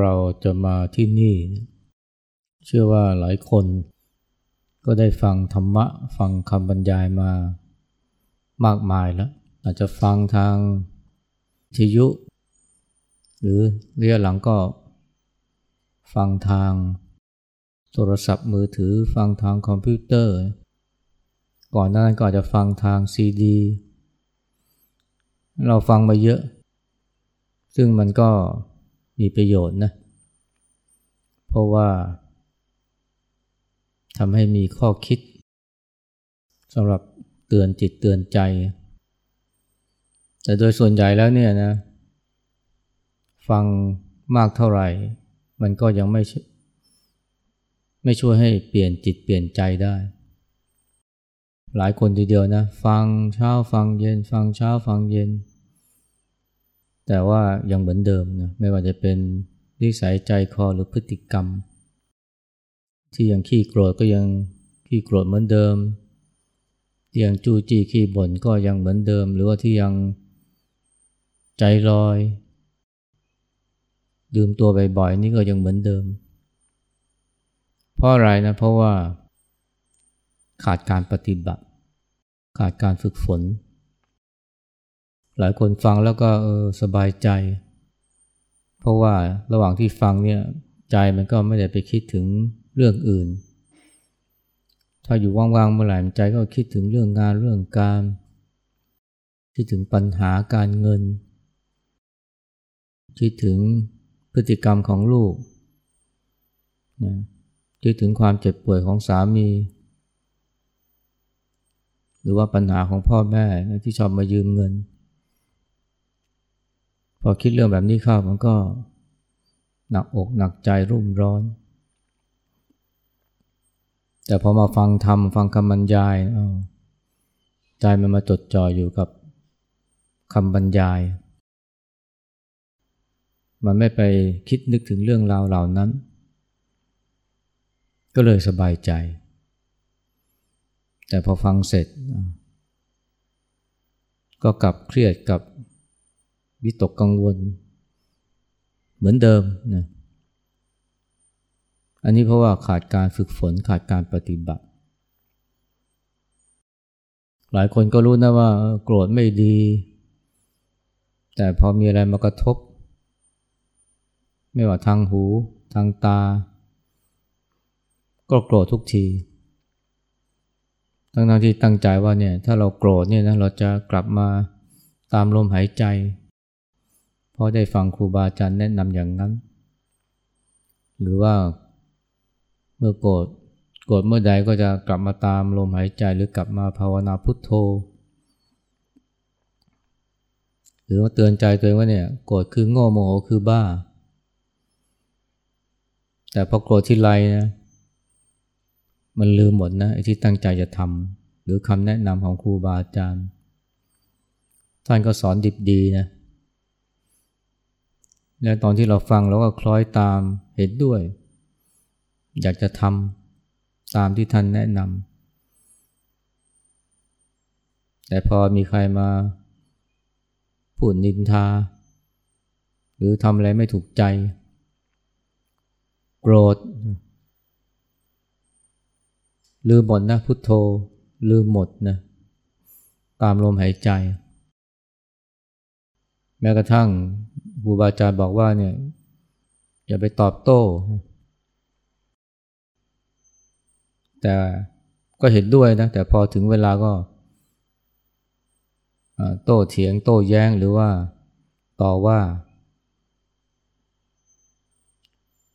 เราจะมาที่นี่ เชื่อว่าหลายคน ก็ได้ฟังธรรมะ ฟังคำบรรยายมามากมายแล้ว อาจจะฟังทางทิยุ หรือเรียหลังก็ ฟังทางโทรศัพท์มือถือ ฟังทางคอมพิวเตอร์ ก่อนหน้านั้นก็อาจจะฟังทางซีดี เราฟังมาเยอะ ซึ่งมันก็ มีประโยชน์นะ เพราะว่าทำให้มีข้อคิดสำหรับเตือนจิตเตือนใจ แต่โดยส่วนใหญ่แล้วเนี่ยนะ ฟังมากเท่าไหร่ มันก็ยังไม่ไม่ช่วยให้เปลี่ยนจิตเปลี่ยนใจได้ หลายคนทีเดียวนะ ฟังเช้าฟังเย็น ฟังเช้าฟังเย็น แต่ว่ายังเหมือนเดิมนะไม่ว่าจะเป็นนิสัยใจคอหรือพฤติกรรม ที่ยังขี้โกรธก็ยังขี้โกรธเหมือนเดิมที่ยังจู้จี้ขี้บ่นก็ยังเหมือนเดิม หรือว่าที่ยังใจลอย ดื่มตัวบ่อยๆนี่ก็ยังเหมือนเดิม เพราะอะไรนะเพราะว่า ขาดการปฏิบัติ ขาดการฝึกฝน หลายคนฟังแล้วก็เออสบายใจ เพราะว่าระหว่างที่ฟังเนี่ยใจมันก็ไม่ได้ไปคิดถึงเรื่องอื่น ถ้าอยู่ว่างๆเมื่อไหร่ใจก็คิดถึงเรื่องงานเรื่องการคิดถึงปัญหาการเงิน คิดถึงพฤติกรรมของลูกนะคิดถึงความเจ็บป่วยของสามี หรือว่าปัญหาของพ่อแม่ที่ชอบมายืมเงิน อคิดเรื่องแบบนี้เข้ามันก็หนักอกหนักใจรุ่มร้อน แต่พอมาฟังธรรมฟังคำบรรยายใจมันมาจดจ่ออยู่กับคำบรรยาย มันไม่ไปคิดนึกถึงเรื่องราวเหล่านั้น ก็เลยสบายใจ แต่พอฟังเสร็จ ก็กลับเครียดกับ วิตกกังวล เหมือนเดิมนะอันนี้เพราะว่าขาดการฝึกฝนขาดการปฏิบัติ หลายคนก็รู้นะว่าโกรธไม่ดี แต่พอมีอะไรมากระทบ ไม่ว่าทางหู ทางตา ก็โกรธทุกทีทั้งที่ตั้งใจว่าเนี่ยถ้าเราโกรธเนี่ยนะเราจะกลับมาตามลมหายใจ เพราะได้ฟังครูบาอาจารย์แนะนำอย่างนั้น หรือว่าเมื่อโกรธโกรธเมื่อใดก็จะกลับมาตามลมหายใจหรือกลับมาภาวนาพุทโธ หรือว่าเตือนใจตัวเองว่าเนี่ยโกรธคือโง่โมโหคือบ้า แต่พอโกรธที่ไรนะมันลืมหมดนะไอ้ที่ตั้งใจจะทำหรือคำแนะนำของครูบาอาจารย์ ท่านก็สอนดิบดีนะ และตอนที่เราฟังเราก็คล้อยตามเห็นด้วย อยากจะทำตามที่ท่านแนะนำแต่พอมีใครมาพูดนินทา หรือทำอะไรไม่ถูกใจ โกรธลืมหมดนะพุทโธลืมหมดนะตามลมหายใจ แม้กระทั่ง ครูบาอาจารย์บอกว่าเนี่ยอย่าไปตอบโต้ แต่ก็เห็นด้วยนะ แต่พอถึงเวลาก็โต้เถียง โต้แย้งหรือว่าต่อว่า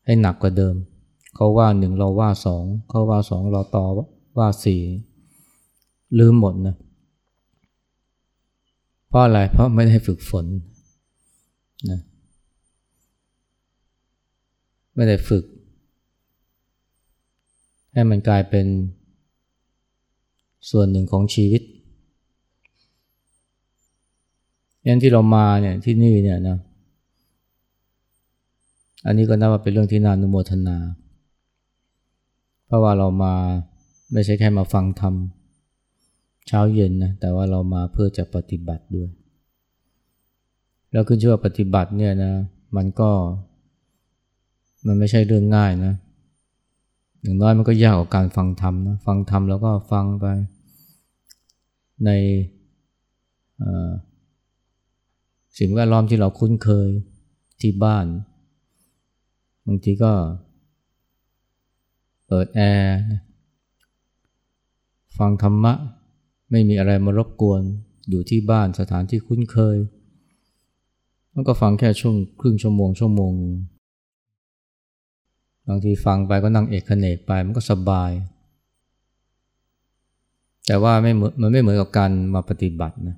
ให้หนักกว่าเดิม เขาว่าหนึ่งเราว่าสองเขาว่าสองเราต่อว่าสี่ลืมหมดนะเพราะอะไรเพราะไม่ได้ฝึกฝน นะไม่ได้ฝึก ให้มันกลายเป็นส่วนหนึ่งของชีวิตยันที่เรามาเนี่ยที่นี่เนี่ยนะ อันนี้ก็นับว่าเป็นเรื่องที่น่านุโมทนา เพราะว่าเรามาไม่ใช่แค่มาฟังธรรมเช้าเย็นนะ แต่ว่าเรามาเพื่อจะปฏิบัติด้วย แล้วขึ้นชื่อว่าปฏิบัติเนี่ยนะมันก็ มันไม่ใช่เรื่องง่ายนะอย่างน้อยมันก็ยากกว่าการฟังธรรมนะฟังธรรมแล้วก็ฟังไป ในสิ่งแวดล้อมที่เราคุ้นเคยที่บ้าน บางทีก็ เปิดแอร์ฟังธรรมะ ไม่มีอะไรมารบกวนอยู่ที่บ้านสถานที่คุ้นเคย มันก็ฟังแค่ช่วงครึ่งชั่วโมงชั่วโมง บางทีฟังไปก็นั่งเอกเนกไปมันก็สบาย แต่ว่าไม่มันไม่เหมือนกับการมาปฏิบัตินะ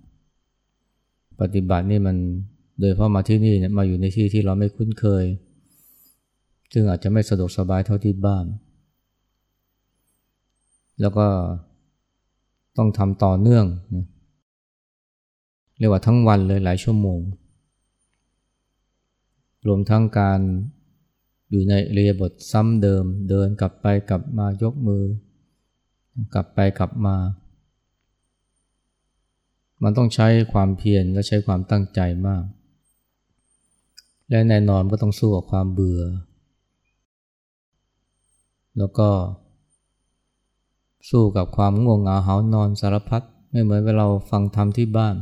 ปฏิบัตินี่มันโดยเพราะมาที่นี่เนี่ยมาอยู่ในที่ที่เราไม่คุ้นเคย ซึ่งอาจจะไม่สะดวกสบายเท่าที่บ้าน แล้วก็ต้องทำต่อเนื่องนะเรียกว่าทั้งวันเลยหลายชั่วโมง รวมทั้งการอยู่ในเรียบทซ้ำเดิม เดินกลับไปกลับมายกมือ กลับไปกลับมา มันต้องใช้ความเพียรและใช้ความตั้งใจมาก และแน่นอนก็ต้องสู้กับความเบื่อ แล้วก็ สู้กับความง่วงเหงาหานอนสารพัดไม่เหมือนเวลาฟังธรรมที่บ้าน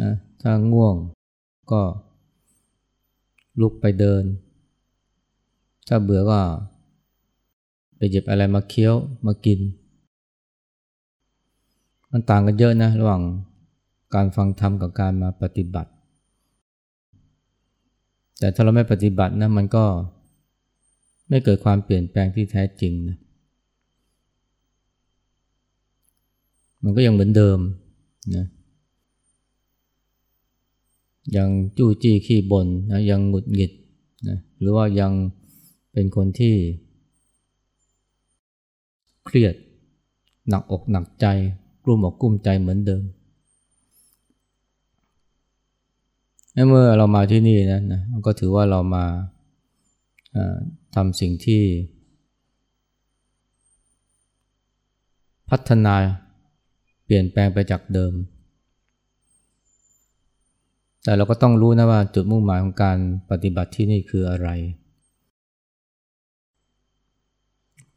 นะถ้าง่วง ก็ลุกไปเดิน ถ้าเบื่อก็ ไปหยิบอะไรมาเคี้ยวมากิน มันต่างกันเยอะนะระหว่างการฟังธรรมกับการมาปฏิบัติ แต่ถ้าเราไม่ปฏิบัตินะมันก็ไม่เกิดความเปลี่ยนแปลงที่แท้จริงนะมันก็ยังเหมือนเดิมนะ ยังจู้จี้ขี้บ่นนะยังหงุดหงิดนะหรือว่ายังเป็นคนที่ เครียดหนักอกหนักใจ กลุ้มอกกลุ้มใจเหมือนเดิมเมื่อเรามาที่นี่นะนะก็ถือว่าเรามาทำสิ่งที่ พัฒนาเปลี่ยนแปลงไปจากเดิม แต่เราก็ต้องรู้นะว่าจุดมุ่งหมายของการปฏิบัติที่นี่คืออะไร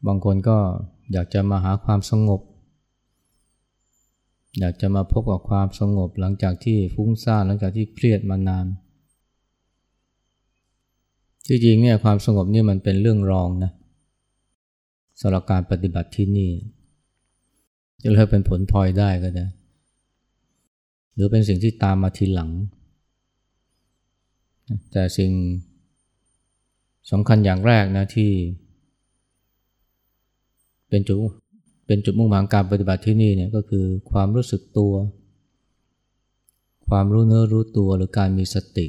บางคนก็อยากจะมาหาความสงบ อยากจะมาพบกับความสงบหลังจากที่ฟุ้งซ่านหลังจากที่เครียดมานานที่จริงเนี่ยความสงบนี่มันเป็นเรื่องรองนะสำหรับการปฏิบัติที่นี่ จะเรียกเป็นผลพลอยได้ก็ได้หรือเป็นสิ่งที่ตามมาทีหลัง แต่สิ่งสำคัญอย่างแรกนะที่ เป็นจุดเป็นจุดมุ่งหมายการปฏิบัติที่นี่เนี่ยก็คือความรู้สึกตัว ความรู้เนื้อรู้ตัวหรือการมีสติ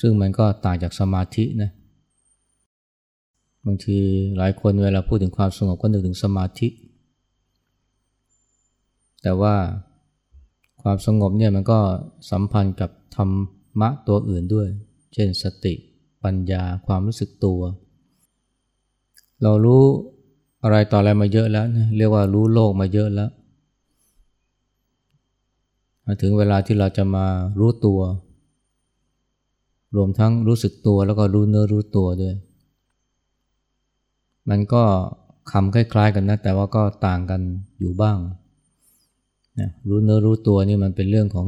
ซึ่งมันก็ต่างจากสมาธินะบางทีหลายคนเวลาพูดถึงความสงบก็นึกถึงสมาธิ แต่ว่าความสงบเนี่ยมันก็สัมพันธ์กับ ธรรมะตัวอื่นด้วย เช่นสติ ปัญญาความรู้สึกตัว เรารู้อะไรต่ออะไรมาเยอะแล้วนะเรียกว่ารู้โลกมาเยอะแล้ว ถึงเวลาที่เราจะมารู้ตัว รวมทั้งรู้สึกตัวแล้วก็รู้เนื้อรู้ตัวด้วย มันก็คำคล้ายๆกันนะ แต่ว่าก็ต่างกันอยู่บ้างนะรู้เนื้อรู้ตัวนี่มันเป็นเรื่องของ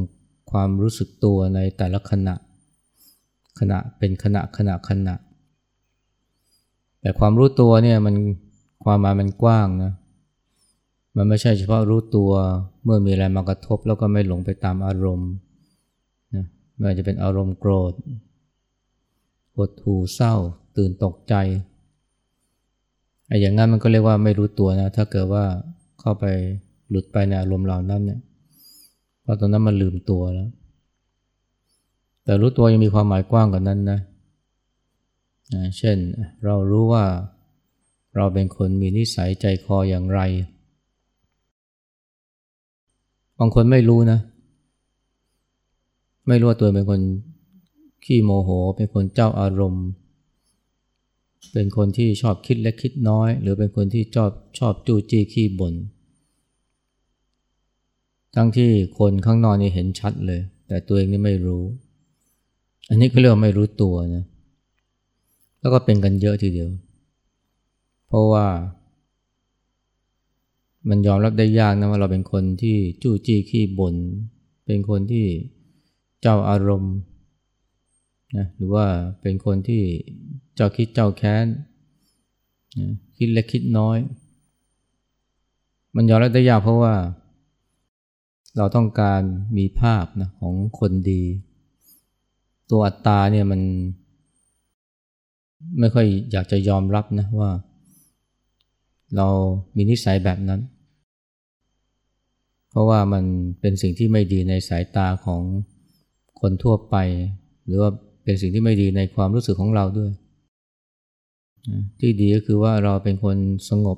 ความรู้สึกตัวในแต่ละขณะ ขณะเป็นขณะขณะขณะ แต่ความรู้ตัวเนี่ยมันความหมายมันกว้างนะมันไม่ใช่เฉพาะรู้ตัวเมื่อมีอะไรมากระทบแล้วก็ไม่หลงไปตามอารมณ์นะไม่ว่าจะเป็นอารมณ์โกรธหดหูเศร้า ตื่นตกใจไอ้อย่างนั้นมันก็เรียกว่าไม่รู้ตัวนะถ้าเกิดว่าเข้าไปหลุดไปในอารมณ์เหล่านั้นเนี่ย เพราะตอนนั้นมันลืมตัวแล้ว แต่รู้ตัวยังมีความหมายกว้างกว่านั้นนะเช่นเรารู้ว่าเราเป็นคนมีนิสัยใจคออย่างไร บางคนไม่รู้นะ ไม่รู้ว่าตัวเป็นคนขี้โมโห เป็นคนเจ้าอารมณ์ เป็นคนที่ชอบคิดและคิดน้อย หรือเป็นคนที่ชอบชอบจู้จี้ขี้บน่น ทั้งที่คนข้างนอกนี่เห็นชัดเลย แต่ตัวเองนี่ไม่รู้ อันนี้เขาเรียกว่าไม่รู้ตัวนะแล้วก็เป็นกันเยอะทีเดียว เพราะว่า มันยอมรับได้ยากนะว่าเราเป็นคนที่จู้จี้ขี้บน่นเป็นคนที่เจ้าอารมณ์นะหรือว่าเป็นคนที่เจ้าคิดเจ้าแค้นนะคิดเล็กคิดน้อย มันยอมรับได้ยากเพราะว่า เราต้องการมีภาพนะของคนดี ตัวอัตตาเนี่ยมัน ไม่ค่อยอยากจะยอมรับนะว่า เรามีนิสัยแบบนั้น เพราะว่ามันเป็นสิ่งที่ไม่ดีในสายตาของคนทั่วไป หรือว่าเป็นสิ่งที่ไม่ดีในความรู้สึกของเราด้วย ที่ดีก็คือว่าเราเป็นคนสงบ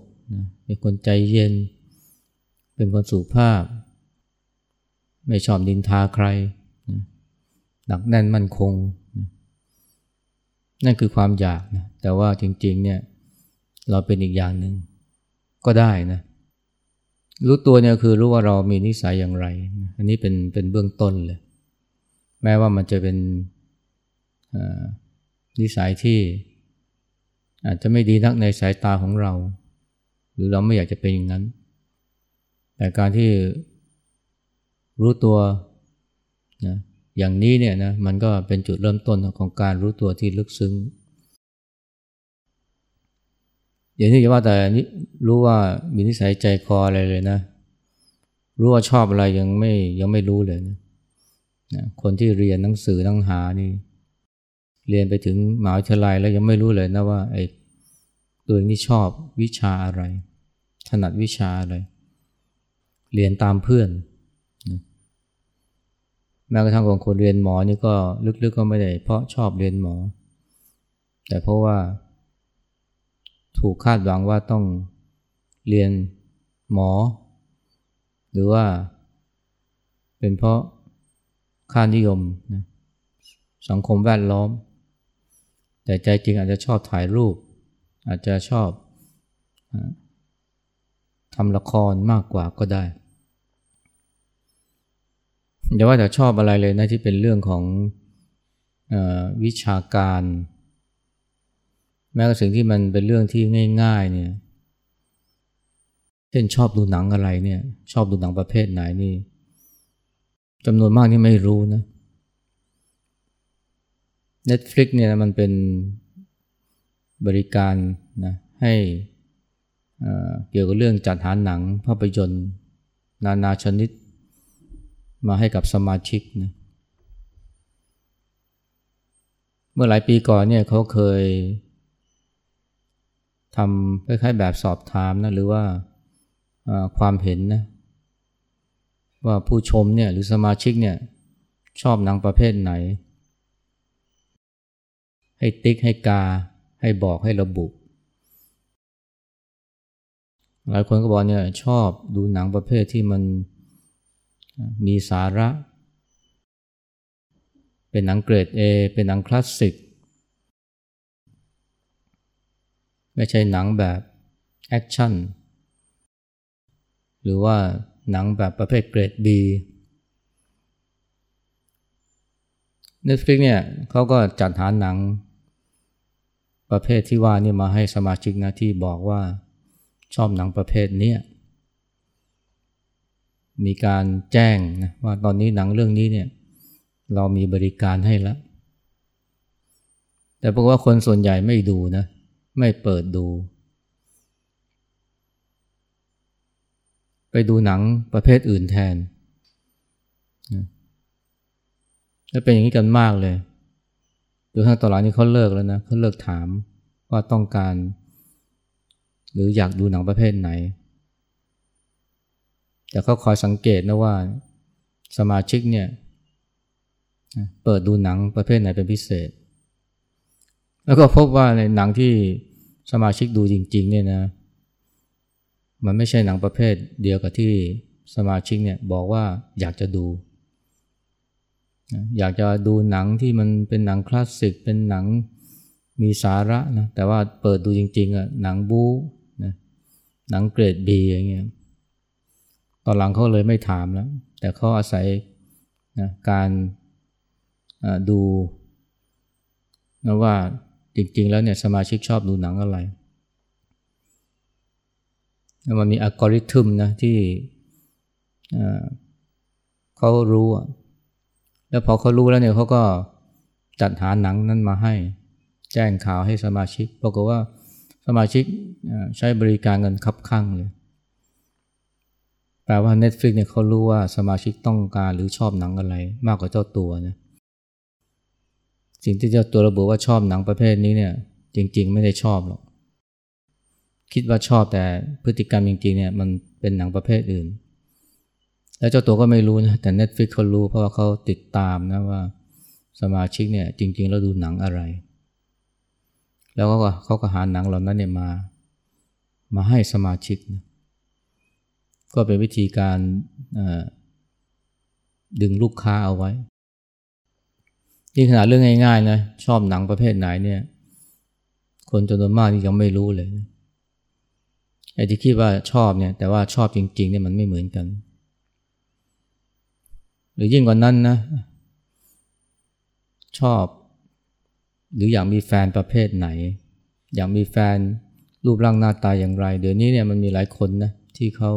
เป็นคนใจเย็น เป็นคนสุภาพ ไม่ชอบดินทาใครหนักแน่นมั่นคง นั่นคือความอยากนะแต่ว่าจริงๆเนี่ยเราเป็นอีกอย่างหนึ่งก็ได้นะรู้ตัวเนี่ยคือรู้ว่าเรามีนิสัยอย่างไร อันนี้เป็นเป็นเบื้องต้นเลย แม้ว่ามันจะเป็นนิสัยที่อาจจะไม่ดีนักในสายตาของเรา หรือเราไม่อยากจะเป็นอย่างนั้น แต่การที่ รู้ตัวนะอย่างนี้เนี่ยนะมันก็เป็นจุดเริ่มต้นของการรู้ตัวที่ลึกซึ้งอย่างนี้จะว่าแต่นี้รู้ว่ามีนิสัยใจคออะไรเลยนะ รู้ว่าชอบอะไรยังไม่ยังไม่รู้เลยนะนะคนที่เรียนหนังสือหนังหานี่ เรียนไปถึงมหาวิทยาลัยแล้วยังไม่รู้เลยนะว่าไอ้ตัวเองนี่ชอบวิชาอะไร ถนัดวิชาอะไร เรียนตามเพื่อน แม้กระทั่งของคนเรียนหมอนี่ก็ลึกๆกก็ไม่ได้ เพราะชอบเรียนหมอ แต่เพราะว่า ถูกคาดหวังว่าต้องเรียนหมอ หรือว่า เป็นเพราะค่านิยมนะสังคมแวดล้อม แต่ใจจริงอาจจะชอบถ่ายรูป อาจจะชอบทำละครมากกว่าก็ได้ อย่าว่าแต่ชอบอะไรเลยนะที่เป็นเรื่องของอวิชาการ แม้กระทั่งที่มันเป็นเรื่องที่ง่ายๆเนี่ยเช่นชอบดูหนังอะไรเนี่ยชอบดูหนังประเภทไหนนี่จำนวนมากที่ไม่รู้นะ Netflix เนี่ยมันเป็นบริการนะให้เกี่ยวกับเรื่องจัดหาหนังภาพยนตร์ นานาชนิด มาให้กับสมาชิกนะเมื่อหลายปีก่อนเนี่ยเขาเคยทำคล้ายๆแบบสอบถามนะหรือว่าความเห็นนะว่าผู้ชมเนี่ยหรือสมาชิกเนี่ยชอบหนังประเภทไหน ให้ติ๊กให้กา ให้บอกให้ระบุ หลายคนก็บอกเนี่ยชอบดูหนังประเภทที่มัน มีสาระ เป็นหนังเกรด A เป็นหนังคลาสสิก ไม่ใช่หนังแบบ action หรือว่าหนังแบบประเภทเกรด B Netflix เนี่ยเขาก็จัดหาหนังประเภทที่ว่านี่มาให้สมาชิกนะที่บอกว่าชอบหนังประเภทนี้ มีการแจ้งนะว่าตอนนี้หนังเรื่องนี้เนี่ยเรามีบริการให้แล้ว แต่พรากว่าคนส่วนใหญ่ไม่ดูนะ ไม่เปิดดู ไปดูหนังประเภทอื่นแทนและเป็นอย่างนี้กันมากเลยดูทางตลาดนี้เขาเลิกแล้วนะเขาเลิกถามว่าต้องการ หรืออยากดูหนังประเภทไหน แต่เขาคอยสังเกตนะว่าสมาชิกเนี่ยเปิดดูหนังประเภทไหนเป็นพิเศษ แล้วก็พบว่าในหนังที่สมาชิกดูจริงๆเนี่ยนะมันไม่ใช่หนังประเภทเดียวกับที่สมาชิกเนี่ยบอกว่าอยากจะดู อยากจะดูหนังที่มันเป็นหนังคลาสสิกเป็นหนังมีสาระนะแต่ว่าเปิดดูจริงๆอะหนังบู๊นะหนังเกรดบีอย่างเงี้ย อนหลังเขาเลยไม่ถามแล้ว แต่เขาอาศัยนะการดูนะว่าจริงๆแล้วเนี่ยสมาชิกชอบดูหนังอะไร มันมีอัลกอริทึมนะที่เขารู้ แล้วพอเขารู้แล้วเนี่ยเขาก็จัดหาหนังนั้นมาให้ แจ้งข่าวให้สมาชิกบอกว่าสมาชิกใช้บริการเงินคับข้างเลย แปลว่า Netflix เนี่ยเขารู้ว่าสมาชิกต้องการหรือชอบหนังอะไรมากกว่าเจ้าตัวนะสิ่งที่เจ้าตัวระบุว่าชอบหนังประเภทนี้เนี่ย จริง ๆ ไม่ได้ชอบหรอก คิดว่าชอบแต่พฤติกรรมจริงๆเนี่ยมันเป็นหนังประเภทอื่น แล้วเจ้าตัวก็ไม่รู้นะแต่ Netflix เขารู้เพราะว่าเขาติดตามนะว่าสมาชิกเนี่ยจริง ๆ แล้วดูหนังอะไร แล้วก็เขาก็หาหนังเหล่านั้นเนี่ยมา มาให้สมาชิกนะ ก็เป็นวิธีการดึงลูกค้าเอาไว้ที่ขนาดเรื่องง่ายๆนะชอบหนังประเภทไหนเนี่ย คนจำนวนมากนี่ยังไม่รู้เลยนะไอ้ที่คิดว่าชอบเนี่ย แต่ว่าชอบจริงๆเนี่ยมันไม่เหมือนกัน หรือยิ่งกว่านั้นนะ ชอบ หรืออยากมีแฟนประเภทไหน อยากมีแฟนรูปร่างหน้าตาอย่างไร เดี๋ยวนี้เนี่ยมันมีหลายคนนะที่เขา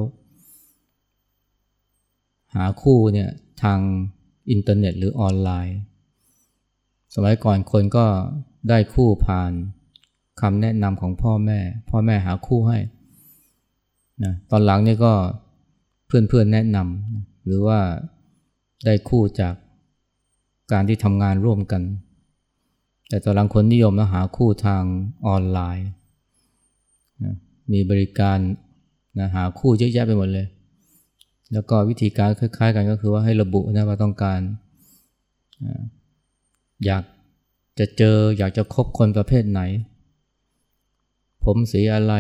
หาคู่เนี่ยทางอินเทอร์เน็ตหรือออนไลน์ สมัยก่อนคนก็ได้คู่ผ่านคำแนะนำของพ่อแม่ พ่อแม่หาคู่ให้นะตอนหลังนี่ก็เพื่อนๆแนะนำหรือว่าได้คู่จากการที่ทำงานร่วมกัน แต่ตอนหลังคนนิยมนะหาคู่ทางออนไลน์นะมีบริการนะหาคู่เยอะแยะไปหมดเลย แล้วก็วิธีการคล้ายๆ กันก็คือว่าให้ระบุนะว่าต้องการ อยากจะเจออยากจะคบคนประเภทไหน ผมสีอะไร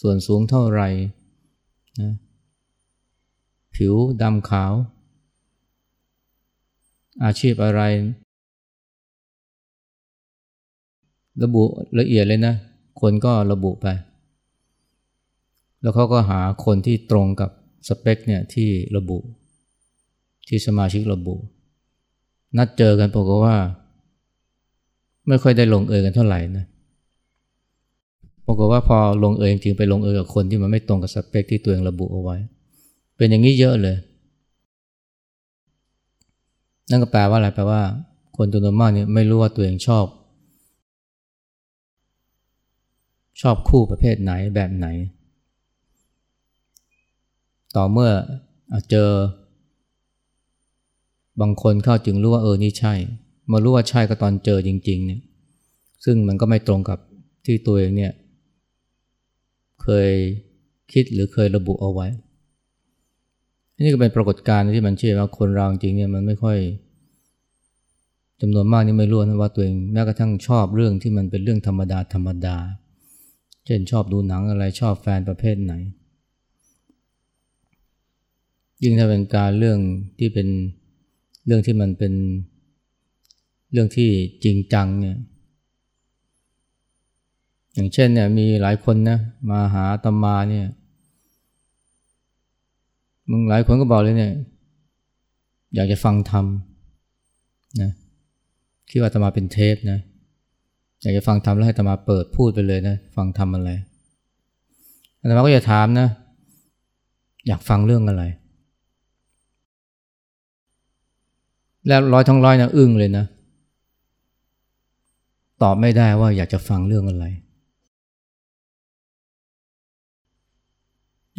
ส่วนสูงเท่าไหร่นะผิวดำขาว อาชีพอะไร ระบุละเอียดเลยนะ คนก็ระบุไป แล้วเขาก็หาคนที่ตรงกับ สเปคเนี่ยที่ระบุ ที่สมาชิกระบุ นัดเจอกันบอกว่า ไม่ค่อยได้ลงเอยกันเท่าไหร่นะปรากฏว่าพอลงเอยจริงไปลงเอยกับคนที่มันไม่ตรงกับสเปคที่ตัวเองระบุเอาไว้ เป็นอย่างนี้เยอะเลย นั่นก็แปลว่าอะไรแปลว่า คนจำนวนมากเนี่ยไม่รู้ว่าตัวเองชอบ ชอบคู่ประเภทไหนแบบไหน ต่อเมื่อเจอบางคนเข้าจึงรู้ว่าเออนี่ใช่ มารู้ว่าใช่ก็ตอนเจอจริง ๆ เนี่ย ซึ่งมันก็ไม่ตรงกับที่ตัวเองเนี่ย เคยคิดหรือเคยระบุเอาไว้ นี่ก็เป็นปรากฏการณ์ที่มันเชื่อว่าคนเราจริงเนี่ยมันไม่ค่อยจำนวนมากนี่ไม่รู้นะว่าตัวเองแม้กระทั่งชอบเรื่องที่มันเป็นเรื่องธรรมดาธรรมดา เช่นชอบดูหนังอะไรชอบแฟนประเภทไหน ยิ่งถ้าเป็นการเรื่องที่เป็นเรื่องที่มันเป็นเรื่องที่จริงจังเนี่ย อย่างเช่นเนี่ยมีหลายคนนะมาหาตมาเนี่ย มึงหลายคนก็บอกเลยเนี่ย อยากจะฟังธรรมนะคิดว่าธรรมาเป็นเทปนะอยากจะฟังธรรมแล้วให้ธรรมาเปิดพูดไปเลยนะ ฟังธรรมอะไรธรรมาก็จะถามนะ อยากฟังเรื่องอะไร แล้วร้อยทั้งร้อยนะอึ้งเลยนะ ตอบไม่ได้ว่าอยากจะฟังเรื่องอะไร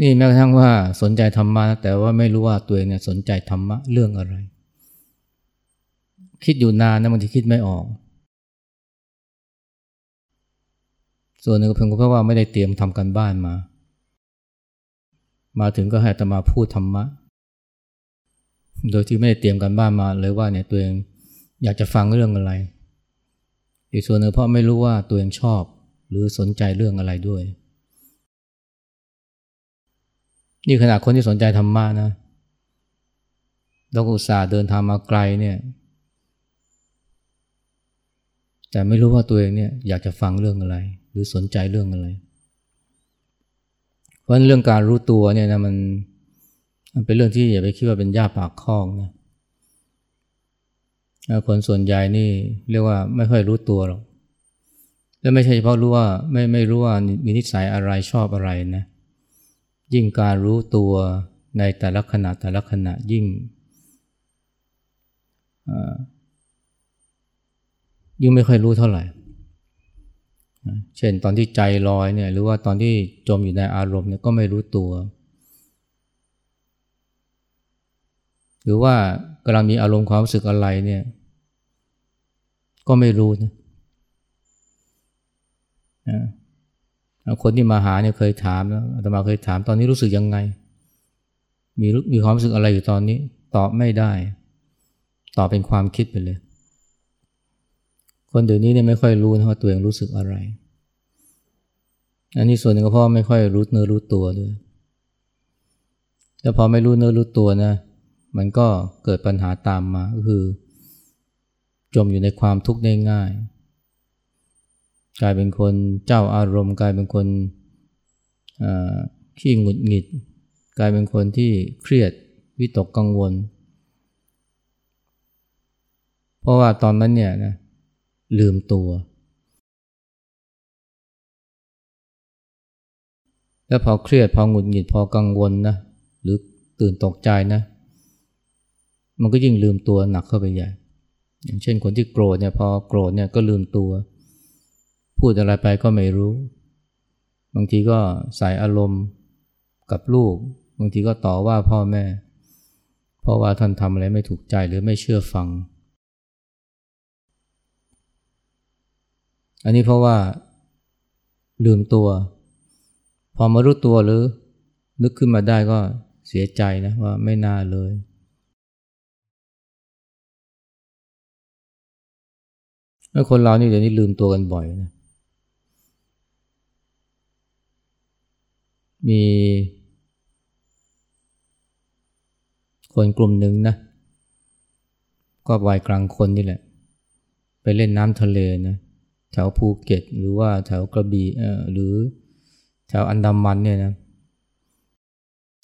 นี่แม้กระทั่งว่าสนใจธรรมะแต่ว่าไม่รู้ว่าตัวเองเนี่ยสนใจธรรมะเรื่องอะไร คิดอยู่นานนะบางทีคิดไม่ออก ส่วนหนึ่งก็เพียงเพราะว่าไม่ได้เตรียมทำกันบ้านมา มาถึงก็ให้ตมาพูดธรรมะ โดยที่ไม่ได้เตรียมกันบ้านมาเลยว่าเนี่ยตัวเองอยากจะฟังเรื่องอะไร อีกส่วนหนึ่งเพราะไม่รู้ว่าตัวเองชอบ หรือสนใจเรื่องอะไรด้วย นี่ขนาดคนที่สนใจธรรมะนะเราอุตส่าห์เดินทางมาไกลเนี่ย แต่ไม่รู้ว่าตัวเองเนี่ยอยากจะฟังเรื่องอะไร หรือสนใจเรื่องอะไร เพราะเรื่องการรู้ตัวเนี่ยนะมัน มันเป็นเรื่องที่อย่าไปคิดว่าเป็นยาปากคล้องนะคนส่วนใหญ่นี่เรียกว่าไม่ค่อยรู้ตัวหรอก และไม่ใช่เฉพาะรู้ว่าไม่ไม่รู้ว่ามีนิสัยอะไรชอบอะไรนะ ยิ่งการรู้ตัวในแต่ละขณะแต่ละขณะยิ่งยิ่งไม่ค่อยรู้เท่าไหร่ เช่นตอนที่ใจลอยเนี่ยหรือว่าตอนที่จมอยู่ในอารมณ์เนี่ยก็ไม่รู้ตัว รือว่ากำลังมีอารมณ์ความรู้สึกอะไรเนี่ยก็ไม่รู้นะคนที่มาหาเนี่ยเคยถามแล้วอาตมาเคยถามตอนนี้รู้สึกยังไง มีมีความรู้สึกอะไรอยู่ตอนนี้ ตอบไม่ได้ ตอบเป็นความคิดไปเลย คนเดี๋ยวนี้เนี่ยไม่ค่อยรู้นะว่าตัวเองรู้สึกอะไร อันนี้ส่วนหนึ่งก็เพราะไม่ค่อยรู้เนื้อรู้ตัวด้วยแล้วพอไม่รู้เนื้อรู้ตัวนะ มันก็เกิดปัญหาตามมาก็คือ จมอยู่ในความทุกข์ได้ง่าย กลายเป็นคนเจ้าอารมณ์ กลายเป็นคนขี้หงุดหงิด กลายเป็นคนที่เครียดวิตกกังวล เพราะว่าตอนนั้นเนี่ยนะลืมตัว แล้วพอเครียดพอหงุดหงิดพอกังวลนะหรือตื่นตกใจนะ มันก็ยิ่งลืมตัวหนักเข้าไปใหญ่ อย่างเช่นคนที่โกรธเนี่ยพอโกรธเนี่ยก็ลืมตัว พูดอะไรไปก็ไม่รู้ บางทีก็ใส่อารมณ์กับลูก บางทีก็ต่อว่าพ่อแม่ เพราะว่าท่านทำอะไรไม่ถูกใจหรือไม่เชื่อฟัง อันนี้เพราะว่าลืมตัว พอมารู้ตัวหรือนึกขึ้นมาได้ก็เสียใจนะว่าไม่น่าเลย คนเรานี่เดี๋ยวนี้ลืมตัวกันบ่อยนะมีคนกลุ่มหนึ่งนะ ก็วัยกลางคนนี่แหละ ไปเล่นน้ำทะเลนะแถวภูเก็ต หรือว่าแถวกระบี่เออหรือแถวอันดามันเนี่ยนะ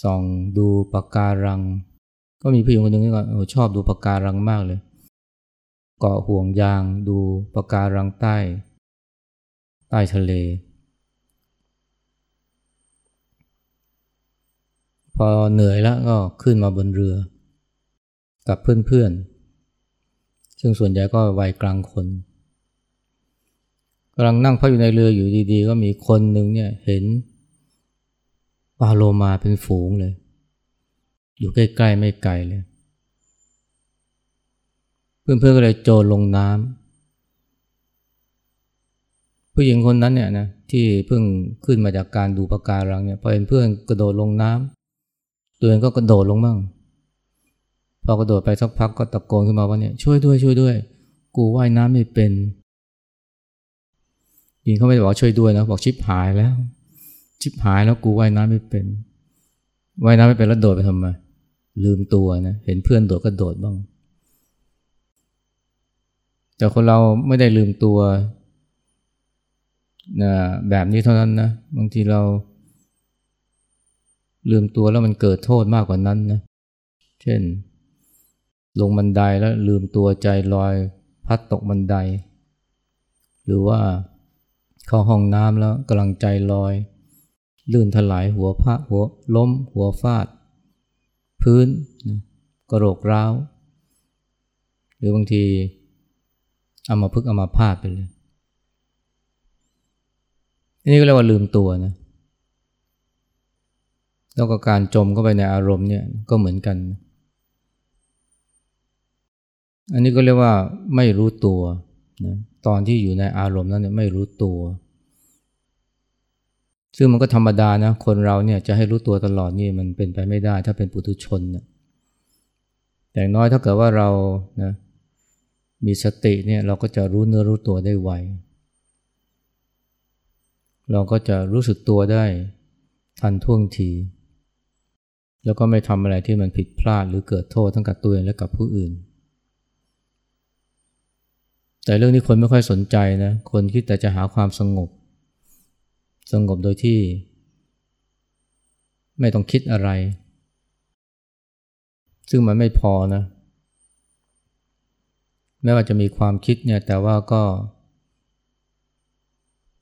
ส่องดูปะการัง ก็มีผู้หญิงคนหนึ่งที่ก็ชอบดูปะการังมากเลย เกาะห่วงยางดูปะการังใต้ ใต้ทะเล พอเหนื่อยแล้วก็ขึ้นมาบนเรือ กับเพื่อนๆ ซึ่งส่วนใหญ่ก็วัยกลางคนกำลังนั่งพักอยู่ในเรืออยู่ดีๆ ก็มีคนหนึ่งเนี่ยเห็นปลาโลมาเป็นฝูงเลย อยู่ใกล้ๆ ไม่ไกลเลย เพื่อนๆก็เลยโจรลงน้ำผู้หญิงคนนั้นเนี่ยนะที่เพิ่งขึ้นมาจากการดูปะการังเนี่ยพอเห็นเพื่อนกระโดดลงน้ำตัวเองก็กระโดดลงบ้างพอกระโดดไปสักพักก็ตะโกนขึ้นมาว่าเนี่ยช่วยด้วยช่วยด้วย กูว่ายน้ำไม่เป็นยิงเขาไม่ได้บอกช่วยด้วยนะบอกชิบหายแล้ว ชิบหายแล้วกูว่ายน้ำไม่เป็นว่ายน้ำไม่เป็นแล้วโดดไปทำไมลืมตัวนะเห็นเพื่อนโดดก็โดดบ้าง แต่คนเราไม่ได้ลืมตัวนะแบบนี้เท่านั้นนะ บางทีเราลืมตัวแล้วมันเกิดโทษมากกว่านั้นนะ เช่น ลงบันไดแล้วลืมตัวใจลอยพัดตกบันได หรือว่าเข้าห้องน้ำแล้วกำลังใจลอย ลื่นถลายหัวพระหัวล้ม หัวฟาด พื้นกระโหลกร้าว หรือบางที เอามาพึกเอามาพาดไปเลยนี่ก็เรียกว่าลืมตัวนะแล้วก็การจมเข้าไปในอารมณ์เนี่ยก็เหมือนกัน อันนี้ก็เรียกว่าไม่รู้ตัวนะตอนที่อยู่ในอารมณ์นั้นเนี่ยไม่รู้ตัว ซึ่งมันก็ธรรมดานะ คนเราเนี่ยจะให้รู้ตัวตลอดนี่มันเป็นไปไม่ได้ ถ้าเป็นปุถุชนนะแต่น้อยถ้าเกิดว่าเรานะ มีสติเนี่ยเราก็จะรู้เนื้อรู้ตัวได้ไว เราก็จะรู้สึกตัวได้ทันท่วงที แล้วก็ไม่ทำอะไรที่มันผิดพลาดหรือเกิดโทษทั้งกับตัวเองและกับผู้อื่น แต่เรื่องนี้คนไม่ค่อยสนใจนะ คนคิดแต่จะหาความสงบ สงบโดยที่ ไม่ต้องคิดอะไร ซึ่งมันไม่พอนะ แม้ว่าจะมีความคิดเนี่ยแต่ว่าก็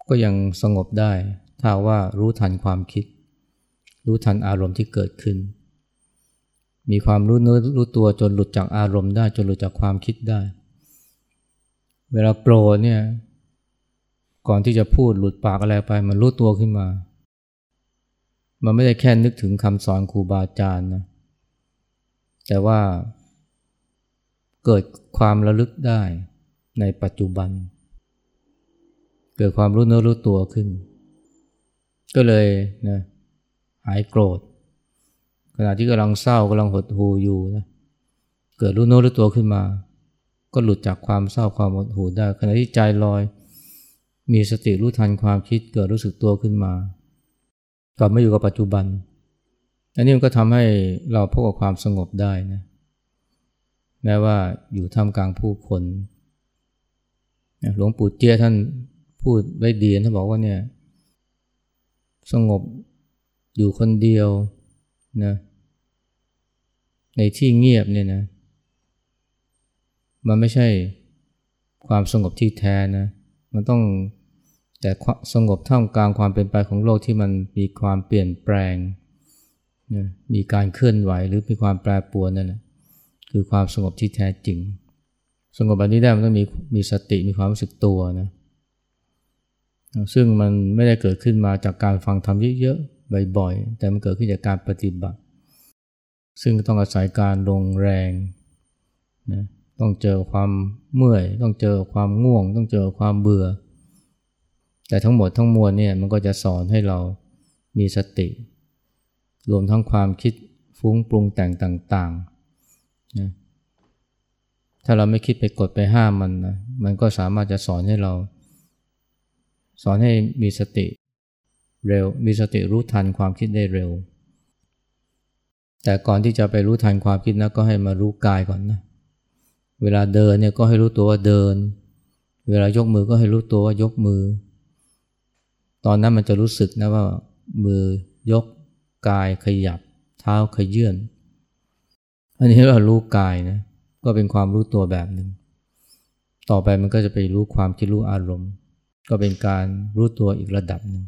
ก็ยังสงบได้ ถ้าว่ารู้ทันความคิด รู้ทันอารมณ์ที่เกิดขึ้น มีความรู้เนื้อรู้ตัวจนหลุดจากอารมณ์ได้จนหลุดจากความคิดได้ เวลาโกรธเนี่ยก่อนที่จะพูดหลุดปากอะไรไป มันรู้ตัวขึ้นมา มันไม่ได้แค่นึกถึงคำสอนครูบาอาจารย์นะ แต่ว่า เกิดความระลึกได้ในปัจจุบัน เกิดความรู้เนื้อรู้ตัวขึ้น ก็เลยนะหายโกรธ ขณะที่กำลังเศร้ากำลังหดหู่อยู่นะเกิดรู้เนื้อรู้ตัวขึ้นมา ก็หลุดจากความเศร้าความหดหู่ได้ ขณะที่ใจลอย มีสติรู้ทันความคิดเกิดรู้สึกตัวขึ้นมากลับมาอยู่กับปัจจุบันอันนี้มันก็ทำให้เราพบกับความสงบได้นะ แม้ว่าอยู่ท่ามกลางผู้คน หลวงปู่เจี้ยท่านพูดไว้ดีท่านบอกว่าเนี่ย สงบอยู่คนเดียวนะในที่เงียบเนี่ยนะ มันไม่ใช่ความสงบที่แท้นะ มันต้องแต่สงบท่ามกลางความเป็นไปของโลกที่มันมีความเปลี่ยนแปลงนะมีการเคลื่อนไหวหรือมีความแปรปรวนนั่นแหละ คือความสงบที่แท้จริง สงบแบบนี้ได้มันต้องมีมีสติมีความรู้สึกตัวนะซึ่งมันไม่ได้เกิดขึ้นมาจากการฟังธรรมเยอะๆบ่อยๆ แต่มันเกิดขึ้นจากการปฏิบัติ ซึ่งต้องอาศัยการลงแรงนะต้องเจอความเมื่อย ต้องเจอความง่วง ต้องเจอความเบื่อ แต่ทั้งหมดทั้งมวลเนี่ยมันก็จะสอนให้เรามีสติ รวมทั้งความคิดฟุ้งปรุงแต่งต่างๆ นะถ้าเราไม่คิดไปกดไปห้ามมันนะมันก็สามารถจะสอนให้เรา สอนให้มีสติเร็ว มีสติรู้ทันความคิดได้เร็ว แต่ก่อนที่จะไปรู้ทันความคิดนะก็ให้มารู้กายก่อนนะ เวลาเดินเนี่ยก็ให้รู้ตัวว่าเดิน เวลายกมือก็ให้รู้ตัวว่ายกมือ ตอนนั้นมันจะรู้สึกนะว่ามือยกกายขยับ เท้าขยื่น อันนี้เรารู้กายนะ ก็เป็นความรู้ตัวแบบหนึ่ง ต่อไปมันก็จะไปรู้ความคิดรู้อารมณ์ ก็เป็นการรู้ตัวอีกระดับหนึ่ง